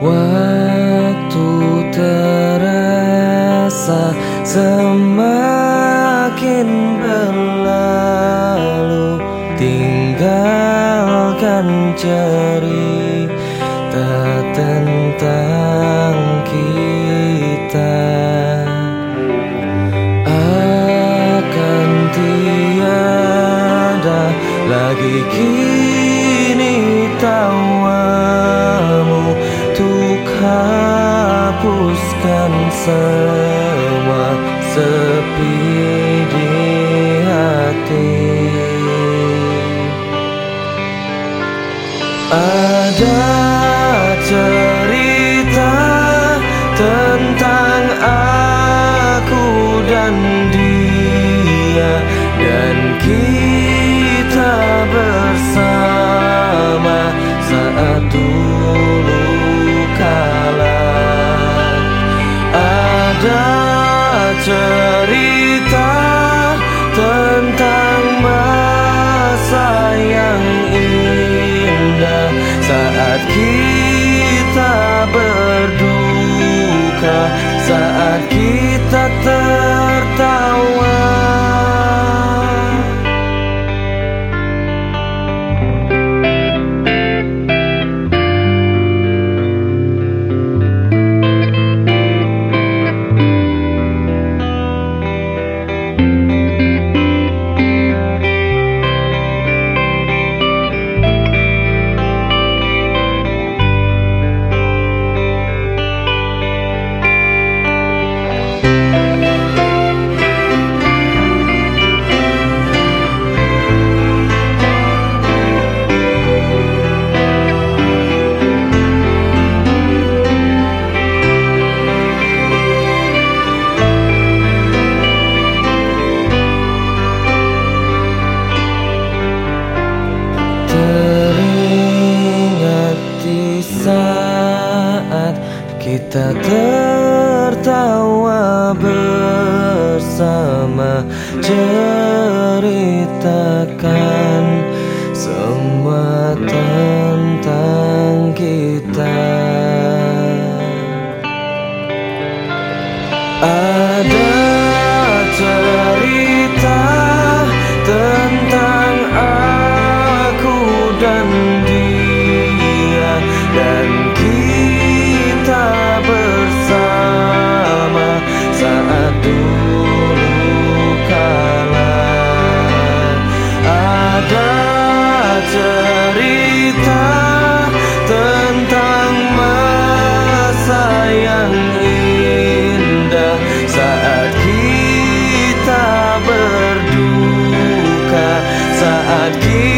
Waktu terasa semakin berlalu Tinggalkan cerita tentang hapuskan semua sepi di hati. Ada cerita tentang aku dan Ada kita tertawa bersama Ceritakan semua tentang again.